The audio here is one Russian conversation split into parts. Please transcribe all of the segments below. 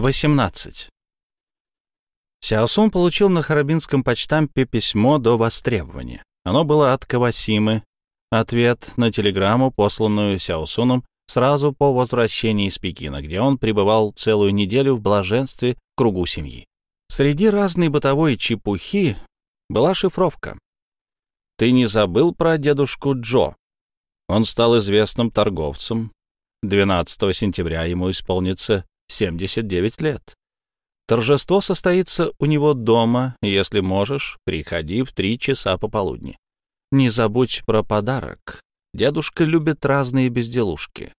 18. Сяосун получил на Харабинском почтампе письмо до востребования. Оно было от Кавасимы, ответ на телеграмму, посланную Сяосуном сразу по возвращении из Пекина, где он пребывал целую неделю в блаженстве в кругу семьи. Среди разной бытовой чепухи была шифровка. «Ты не забыл про дедушку Джо?» Он стал известным торговцем. 12 сентября ему исполнится 79 лет. Торжество состоится у него дома, если можешь, приходи в три часа пополудни. Не забудь про подарок. Дедушка любит разные безделушки.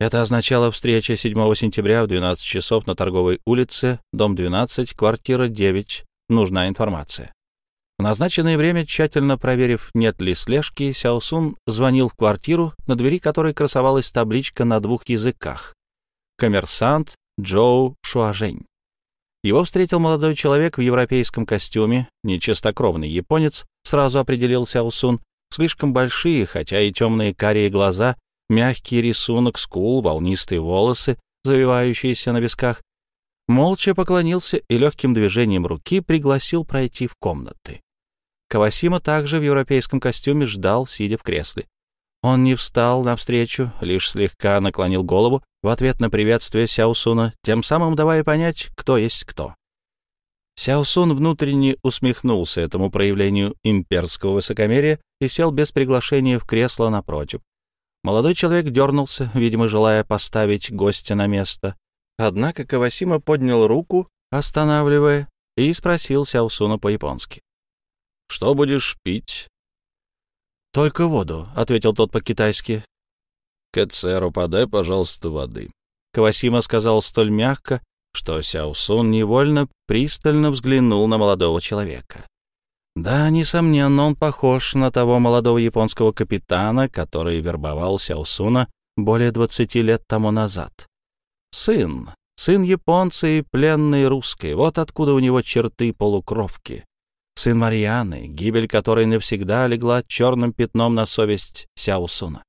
Это означало встреча 7 сентября в 12 часов на торговой улице, дом 12, квартира 9. Нужна информация. В назначенное время, тщательно проверив, нет ли слежки, Сяосун звонил в квартиру, на двери которой красовалась табличка на двух языках. Коммерсант Джоу Шуажень. Его встретил молодой человек в европейском костюме, нечистокровный японец, сразу определил Сяосун, слишком большие, хотя и темные карие глаза, мягкий рисунок скул, волнистые волосы, завивающиеся на висках, молча поклонился и легким движением руки пригласил пройти в комнаты. Кавасима также в европейском костюме ждал, сидя в кресле. Он не встал навстречу, лишь слегка наклонил голову в ответ на приветствие Сяосуна, тем самым давая понять, кто есть кто. Сяосун внутренне усмехнулся этому проявлению имперского высокомерия и сел без приглашения в кресло напротив. Молодой человек дернулся, видимо, желая поставить гостя на место. Однако Кавасима поднял руку, останавливая, и спросил Сяосуна по-японски. «Что будешь пить?» «Только воду», — ответил тот по-китайски. «Кэцеру подай, пожалуйста, воды». Кавасима сказал столь мягко, что Сяосун невольно пристально взглянул на молодого человека. Да, несомненно, он похож на того молодого японского капитана, который вербовал Сяосуна более двадцати лет тому назад. Сын, сын японца и пленный русской, вот откуда у него черты полукровки. Сын Марьяны, гибель которой навсегда легла черным пятном на совесть Сяосуна.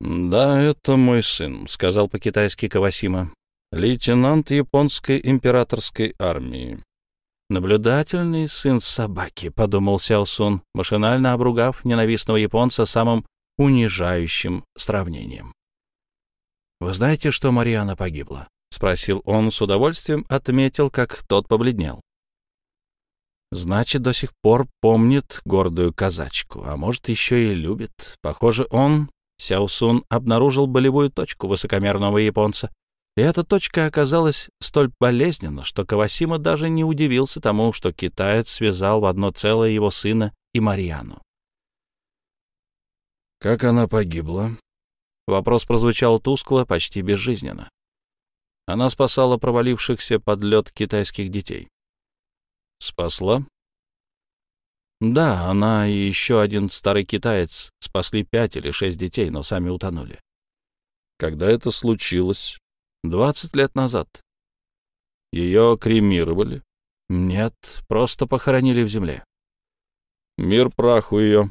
«Да, это мой сын», — сказал по-китайски Кавасима. «Лейтенант японской императорской армии. «Наблюдательный сын собаки», — подумал Сяосун, машинально обругав ненавистного японца самым унижающим сравнением. «Вы знаете, что Мариана погибла?» — спросил он с удовольствием, отметил, как тот побледнел. «Значит, до сих пор помнит гордую казачку, а может, еще и любит. Похоже, он, Сяосун, обнаружил болевую точку высокомерного японца. И эта точка оказалась столь болезненна, что Кавасима даже не удивился тому, что китаец связал в одно целое его сына и Марьяну. «Как она погибла?» Вопрос прозвучал тускло, почти безжизненно. Она спасала провалившихся под лед китайских детей. «Спасла?» «Да, она и еще один старый китаец спасли пять или шесть детей, но сами утонули». «Когда это случилось?» Двадцать лет назад. Ее кремировали? Нет, просто похоронили в земле. Мир праху ее.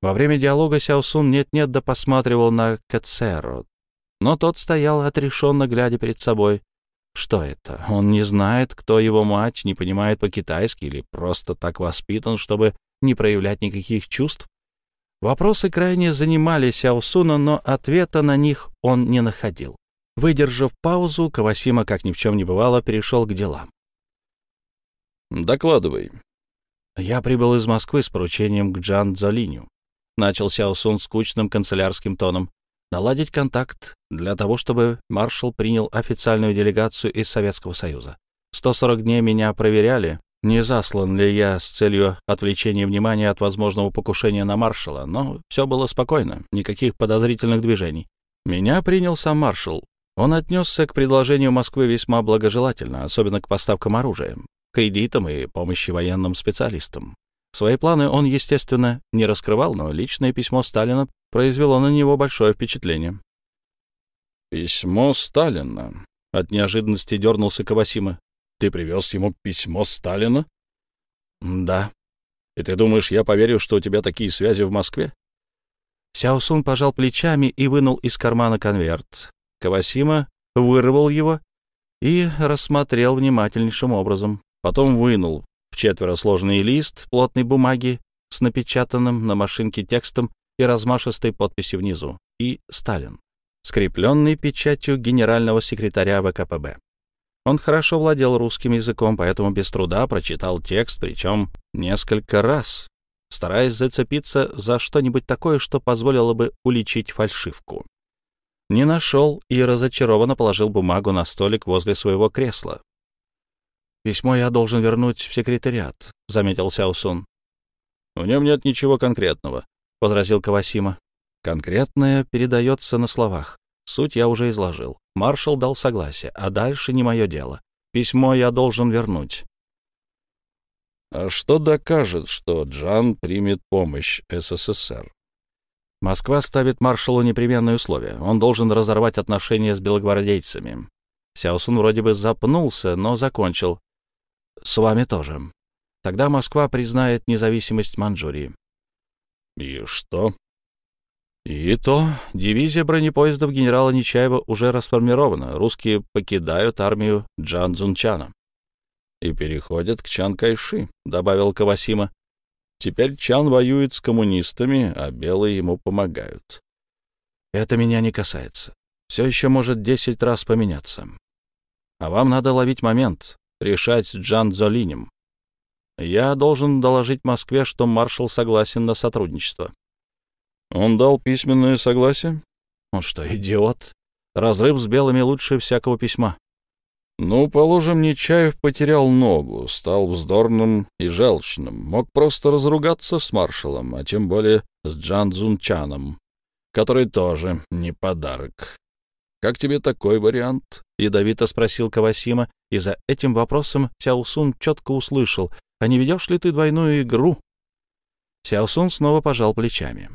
Во время диалога Сяосун нет-нет да посматривал на Кацеро, но тот стоял отрешенно, глядя перед собой. Что это? Он не знает, кто его мать, не понимает по-китайски или просто так воспитан, чтобы не проявлять никаких чувств? Вопросы крайне занимали Сяосуна, но ответа на них он не находил. Выдержав паузу, Кавасима, как ни в чем не бывало, перешел к делам. «Докладывай». «Я прибыл из Москвы с поручением к Джан Дзолиню», — начал Сяосун скучным канцелярским тоном. «Наладить контакт для того, чтобы маршал принял официальную делегацию из Советского Союза. 140 дней меня проверяли, не заслан ли я с целью отвлечения внимания от возможного покушения на маршала, но все было спокойно, никаких подозрительных движений. Меня принял сам маршал, он отнесся к предложению Москвы весьма благожелательно, особенно к поставкам оружия, кредитам и помощи военным специалистам. Свои планы он, естественно, не раскрывал, но личное письмо Сталина произвело на него большое впечатление. «Письмо Сталина?» — от неожиданности дернулся Кавасима. «Ты привез ему письмо Сталина?» «Да». «И ты думаешь, я поверю, что у тебя такие связи в Москве?» Сяосун пожал плечами и вынул из кармана конверт. Кавасима вырвал его и рассмотрел внимательнейшим образом. Потом вынул в четверо сложный лист плотной бумаги с напечатанным на машинке текстом и размашистой подписью внизу. И Сталин, скрепленный печатью генерального секретаря ВКПБ. Он хорошо владел русским языком, поэтому без труда прочитал текст, причем несколько раз, стараясь зацепиться за что-нибудь такое, что позволило бы уличить фальшивку. Не нашел и разочарованно положил бумагу на столик возле своего кресла. «Письмо я должен вернуть в секретариат», — заметил Сяосун. «В нем нет ничего конкретного», — возразил Кавасима. «Конкретное передается на словах. Суть я уже изложил. Маршал дал согласие, а дальше не мое дело. Письмо я должен вернуть. А что докажет, что Джан примет помощь СССР? Москва ставит маршалу непременные условия. Он должен разорвать отношения с белогвардейцами. Сяосун вроде бы запнулся, но закончил. С вами тоже. Тогда Москва признает независимость Манчжурии. И что? И то, дивизия бронепоездов генерала Нечаева уже расформирована. Русские покидают армию Джан Цзунчана. И переходят к Чан Кайши, добавил Кавасима. Теперь Чан воюет с коммунистами, а белые ему помогают. Это меня не касается. Все еще может десять раз поменяться. А вам надо ловить момент, решать с Джан Золинем. Я должен доложить Москве, что маршал согласен на сотрудничество. Он дал письменное согласие? Он что, идиот? Разрыв с белыми лучше всякого письма. Ну, положим, Нечаев потерял ногу, стал вздорным и желчным, мог просто разругаться с маршалом, а тем более с Джан Цзунчаном, который тоже не подарок. Как тебе такой вариант? Ядовито спросил Кавасима, и за этим вопросом Сяосун четко услышал, а не ведешь ли ты двойную игру? Сяосун снова пожал плечами.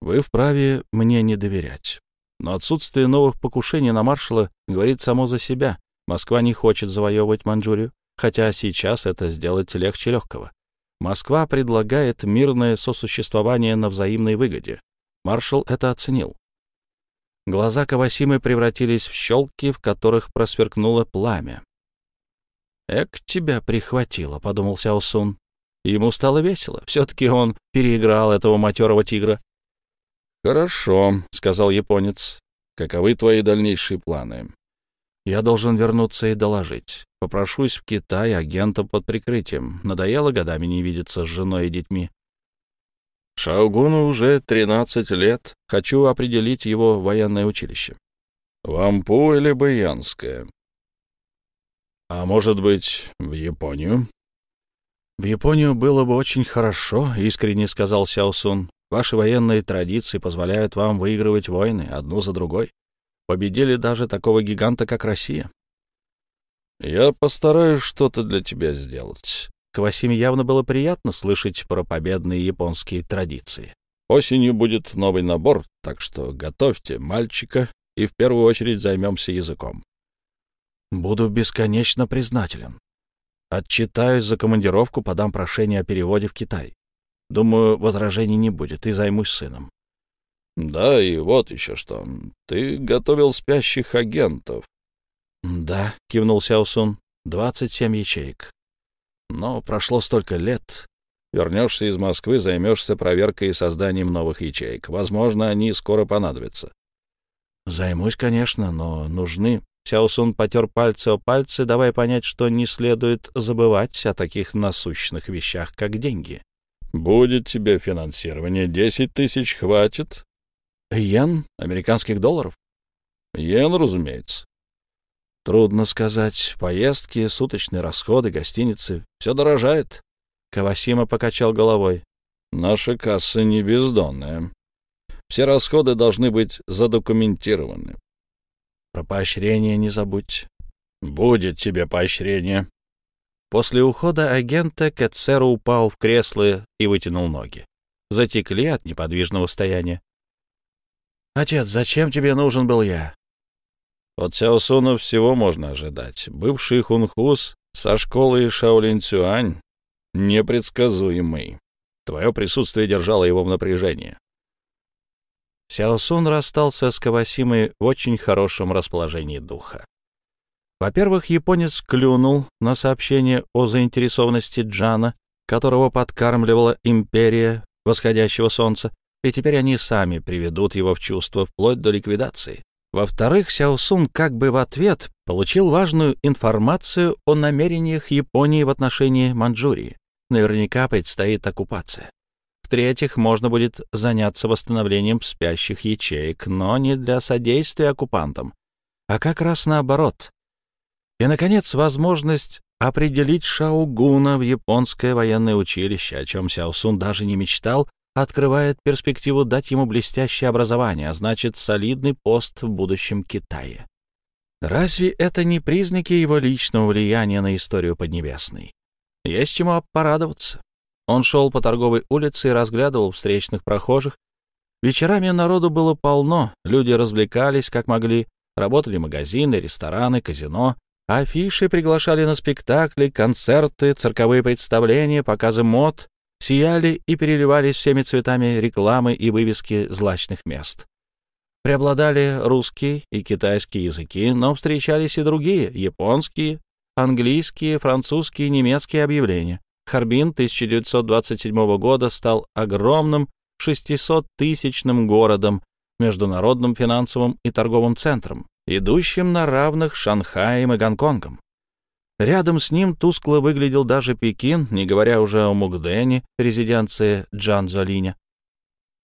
Вы вправе мне не доверять. Но отсутствие новых покушений на маршала говорит само за себя. Москва не хочет завоевывать Манчжурию, хотя сейчас это сделать легче легкого. Москва предлагает мирное сосуществование на взаимной выгоде. Маршал это оценил. Глаза Кавасимы превратились в щелки, в которых просверкнуло пламя. «Эк, тебя прихватило», — подумал Сяосун. Ему стало весело. Все-таки он переиграл этого матерого тигра. «Хорошо», — сказал японец. «Каковы твои дальнейшие планы?» «Я должен вернуться и доложить. Попрошусь в Китай агента под прикрытием. Надоело годами не видеться с женой и детьми. Шаугуну уже 13 лет. Хочу определить его военное училище. Вампу или Баянское? А может быть, в Японию? В Японию было бы очень хорошо, искренне сказал Сяосун. Ваши военные традиции позволяют вам выигрывать войны одну за другой. Победили даже такого гиганта, как Россия. Я постараюсь что-то для тебя сделать. Квасиме явно было приятно слышать про победные японские традиции. Осенью будет новый набор, так что готовьте мальчика и в первую очередь займемся языком. Буду бесконечно признателен. Отчитаюсь за командировку, подам прошение о переводе в Китай. Думаю, возражений не будет, и займусь сыном. — Да, и вот еще что. Ты готовил спящих агентов. — Да, — кивнул Сяосун, — двадцать семь ячеек. Но прошло столько лет. Вернешься из Москвы, займешься проверкой и созданием новых ячеек. Возможно, они скоро понадобятся. — Займусь, конечно, но нужны... Сяосун потер пальцы о пальцы, давая понять, что не следует забывать о таких насущных вещах, как деньги. Будет тебе финансирование. Десять тысяч хватит. Йен? Американских долларов? Йен, разумеется. Трудно сказать. Поездки, суточные расходы, гостиницы. Все дорожает. Кавасима покачал головой. Наша касса не бездонная. Все расходы должны быть задокументированы. Про поощрение не забудь. Будет тебе поощрение. После ухода агента Кэтсеру упал в кресло и вытянул ноги. Затекли от неподвижного стояния. «Отец, зачем тебе нужен был я?» От Сяосуна всего можно ожидать. Бывший хунхус со школы Шаолин Цюань непредсказуемый. Твое присутствие держало его в напряжении. Сяосун расстался с Кавасимой в очень хорошем расположении духа. Во-первых, японец клюнул на сообщение о заинтересованности Джана, которого подкармливала империя восходящего солнца, и теперь они сами приведут его в чувство вплоть до ликвидации. Во-вторых, Сяосун как бы в ответ получил важную информацию о намерениях Японии в отношении Манчжурии. Наверняка предстоит оккупация. В-третьих, можно будет заняться восстановлением спящих ячеек, но не для содействия оккупантам, а как раз наоборот. И, наконец, возможность определить Шаугуна в японское военное училище, о чем Сяосун даже не мечтал, открывает перспективу дать ему блестящее образование, а значит, солидный пост в будущем Китае. Разве это не признаки его личного влияния на историю Поднебесной? Есть чему порадоваться. Он шел по торговой улице и разглядывал встречных прохожих. Вечерами народу было полно, люди развлекались как могли, работали магазины, рестораны, казино. Афиши приглашали на спектакли, концерты, цирковые представления, показы мод, сияли и переливались всеми цветами рекламы и вывески злачных мест. Преобладали русский и китайский языки, но встречались и другие — японские, английские, французские, немецкие объявления. Харбин 1927 года стал огромным 600-тысячным городом, международным финансовым и торговым центром, идущим на равных Шанхаем и Гонконгом. Рядом с ним тускло выглядел даже Пекин, не говоря уже о Мугдене, резиденции Джан Золиня.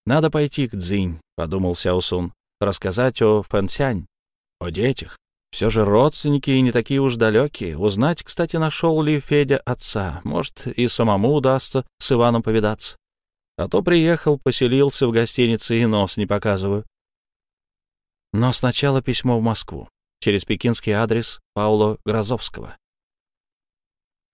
«Надо пойти к Цзинь», — подумал Сяосун, — «рассказать о Фэнсянь, о детях. Все же родственники и не такие уж далекие. Узнать, кстати, нашел ли Федя отца. Может, и самому удастся с Иваном повидаться. А то приехал, поселился в гостинице и нос не показываю. Но сначала письмо в Москву через пекинский адрес Паула Грозовского.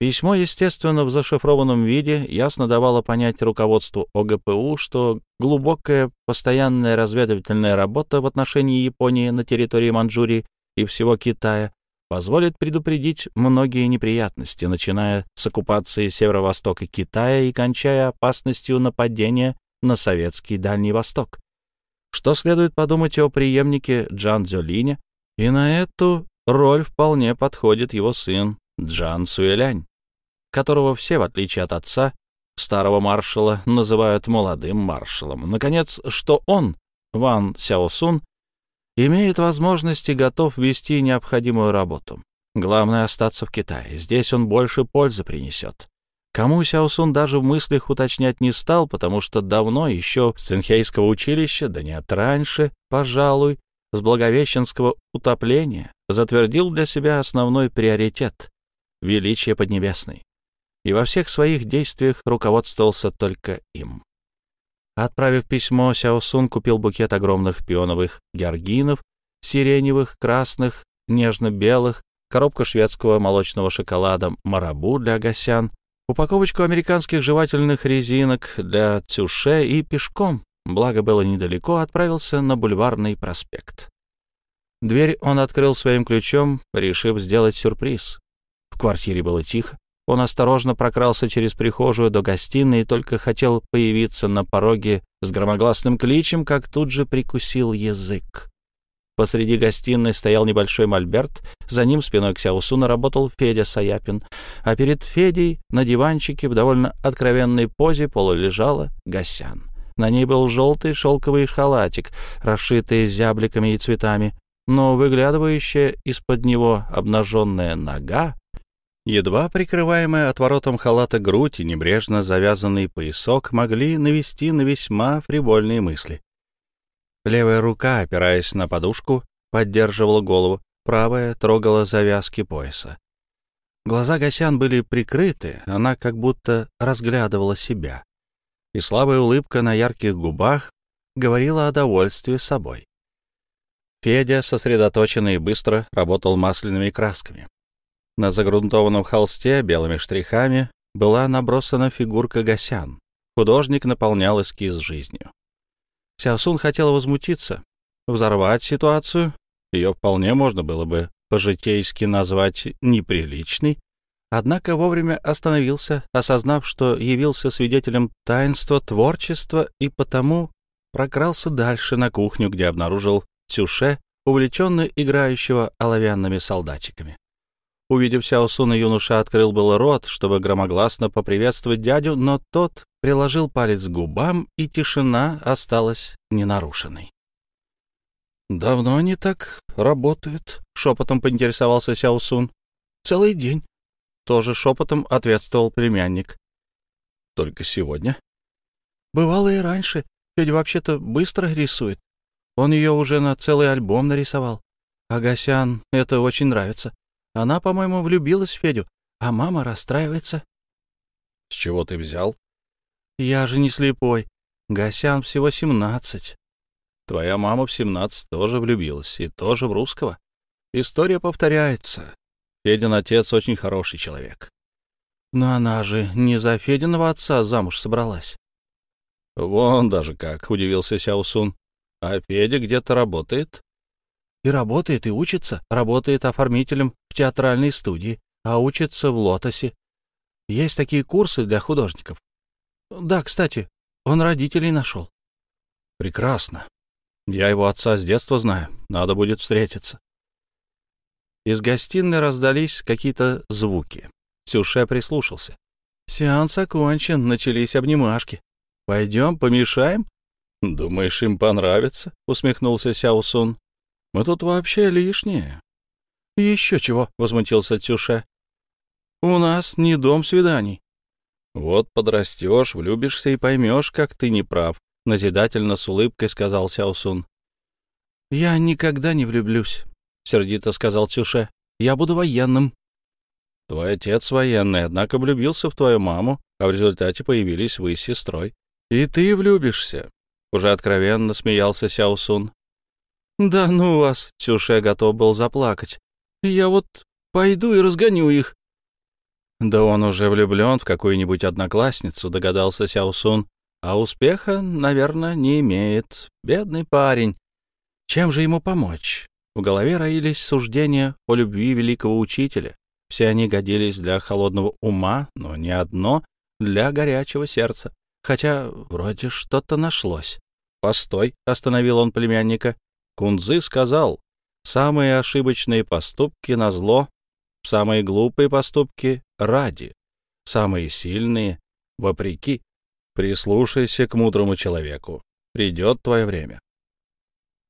Письмо, естественно, в зашифрованном виде ясно давало понять руководству ОГПУ, что глубокая постоянная разведывательная работа в отношении Японии на территории Манчжурии и всего Китая позволит предупредить многие неприятности, начиная с оккупации северо-востока Китая и кончая опасностью нападения на советский Дальний Восток. Что следует подумать о преемнике Джан Цзёлиня, и на эту роль вполне подходит его сын Джан Суэлянь, которого все, в отличие от отца, старого маршала, называют молодым маршалом. Наконец, что он, Ван Сяосун, имеет возможность и готов вести необходимую работу. Главное — остаться в Китае. Здесь он больше пользы принесет. Кому Сяосун даже в мыслях уточнять не стал, потому что давно еще с Цинхейского училища, да нет, раньше, пожалуй, с Благовещенского утопления, затвердил для себя основной приоритет — величие Поднебесной. И во всех своих действиях руководствовался только им. Отправив письмо, Сяосун купил букет огромных пионовых георгинов, сиреневых, красных, нежно-белых, коробку шведского молочного шоколада «Марабу» для гасян, упаковочку американских жевательных резинок для цюше и пешком, благо было недалеко, отправился на бульварный проспект. Дверь он открыл своим ключом, решив сделать сюрприз. В квартире было тихо. Он осторожно прокрался через прихожую до гостиной и только хотел появиться на пороге с громогласным кличем, как тут же прикусил язык. Посреди гостиной стоял небольшой мольберт, за ним спиной к Сяусуна работал Федя Саяпин, а перед Федей на диванчике в довольно откровенной позе полулежала Гасян. На ней был желтый шелковый халатик, расшитый зябликами и цветами, но выглядывающая из-под него обнаженная нога Едва прикрываемая отворотом халата грудь и небрежно завязанный поясок могли навести на весьма фривольные мысли. Левая рука, опираясь на подушку, поддерживала голову, правая трогала завязки пояса. Глаза Гасян были прикрыты, она как будто разглядывала себя. И слабая улыбка на ярких губах говорила о довольстве собой. Федя, сосредоточенно и быстро, работал масляными красками. На загрунтованном холсте белыми штрихами была набросана фигурка Гасян. Художник наполнял эскиз жизнью. Сяосун хотел возмутиться, взорвать ситуацию. Ее вполне можно было бы по-житейски назвать неприличной, однако вовремя остановился, осознав, что явился свидетелем таинства творчества и потому прокрался дальше на кухню, где обнаружил Цюше, увлеченно играющего оловянными солдатиками. Увидев Сяосуна, юноша открыл был рот, чтобы громогласно поприветствовать дядю, но тот приложил палец к губам, и тишина осталась ненарушенной. «Давно они так работают?» — шепотом поинтересовался Сяосун. «Целый день», — тоже шепотом ответствовал племянник. «Только сегодня?» «Бывало и раньше. Федя вообще-то быстро рисует. Он ее уже на целый альбом нарисовал. Агасян это очень нравится. Она, по-моему, влюбилась в Федю, а мама расстраивается. — С чего ты взял? — Я же не слепой. Гасян всего семнадцать. Твоя мама в семнадцать тоже влюбилась, и тоже в русского. История повторяется. Федин отец очень хороший человек. Но она же не за Фединого отца замуж собралась. — Вон даже как, — удивился Сяосун. — А Федя где-то работает? И работает, и учится. Работает оформителем в театральной студии, а учится в «Лотосе». Есть такие курсы для художников. Да, кстати, он родителей нашел. Прекрасно. Я его отца с детства знаю. Надо будет встретиться. Из гостиной раздались какие-то звуки. Сюше прислушался. Сеанс окончен, начались обнимашки. Пойдем, помешаем? Думаешь, им понравится? Усмехнулся Сяосун. Мы тут вообще лишние. — Еще чего, — возмутился Тюша. — У нас не дом свиданий. — Вот подрастешь, влюбишься и поймешь, как ты не прав, — назидательно с улыбкой сказал Сяосун. — Я никогда не влюблюсь, — сердито сказал Тюше. — Я буду военным. — Твой отец военный, однако влюбился в твою маму, а в результате появились вы с сестрой. — И ты влюбишься, — уже откровенно смеялся Сяосун. «Да ну вас!» — Цюше готов был заплакать. «Я вот пойду и разгоню их». «Да он уже влюблен в какую-нибудь одноклассницу», — догадался Сяосун. «А успеха, наверное, не имеет. Бедный парень. Чем же ему помочь?» В голове роились суждения о любви великого учителя. Все они годились для холодного ума, но ни одно для горячего сердца. Хотя вроде что-то нашлось. «Постой», — остановил он племянника. Кунзы сказал, самые ошибочные поступки на зло, самые глупые поступки ради, самые сильные вопреки. Прислушайся к мудрому человеку. Придет твое время.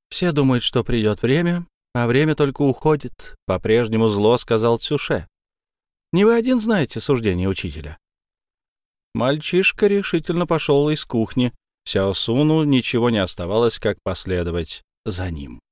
Все думают, что придет время, а время только уходит. По-прежнему зло, сказал Цюше. Не вы один знаете суждение учителя. Мальчишка решительно пошел из кухни. Сяосуну ничего не оставалось, как последовать за ним.